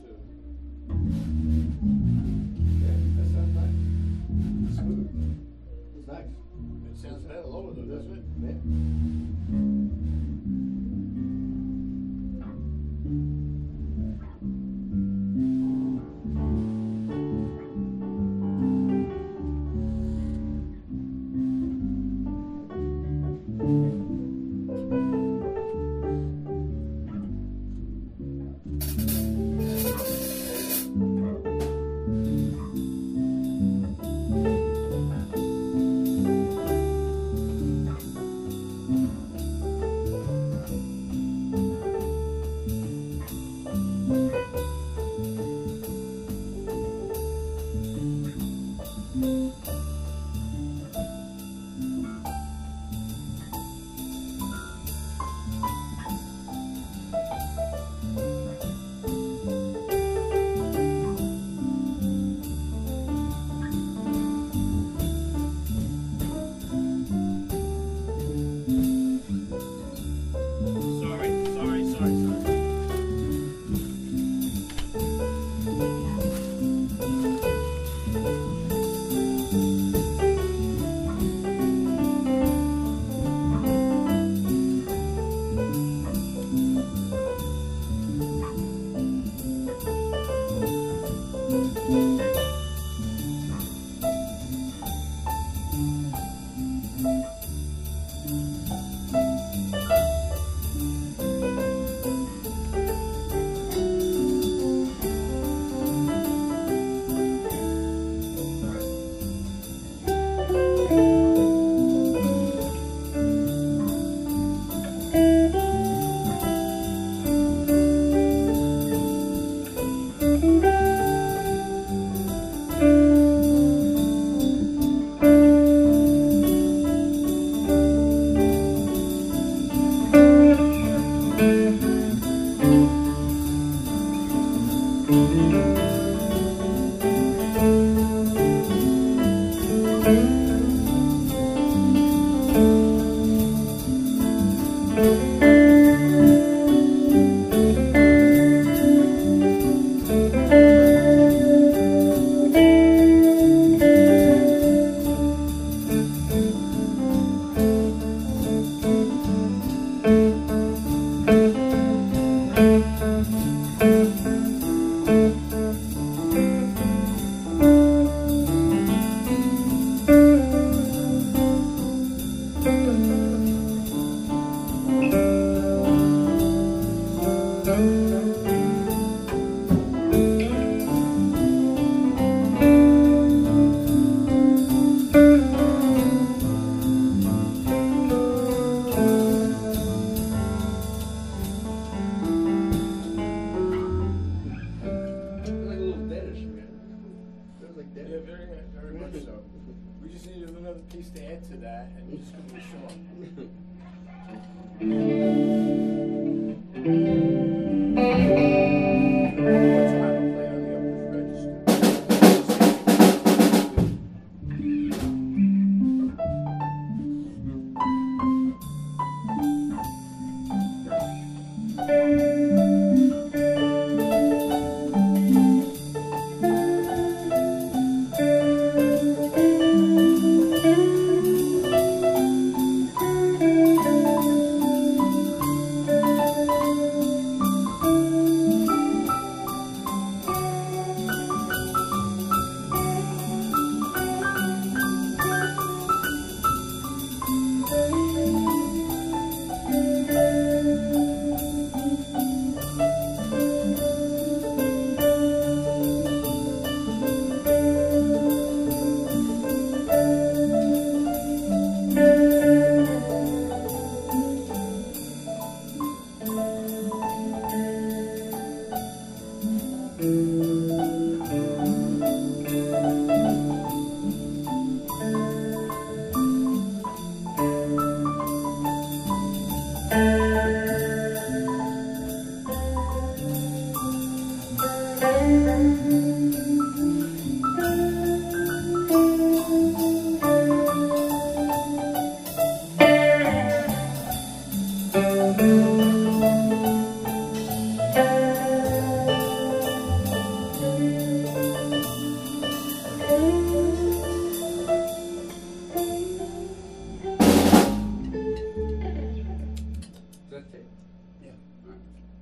too. That sounds nice. Smooth. It's nice. It sounds better lower though, doesn't it? Yeah. Sorry, to that and just gonna be short.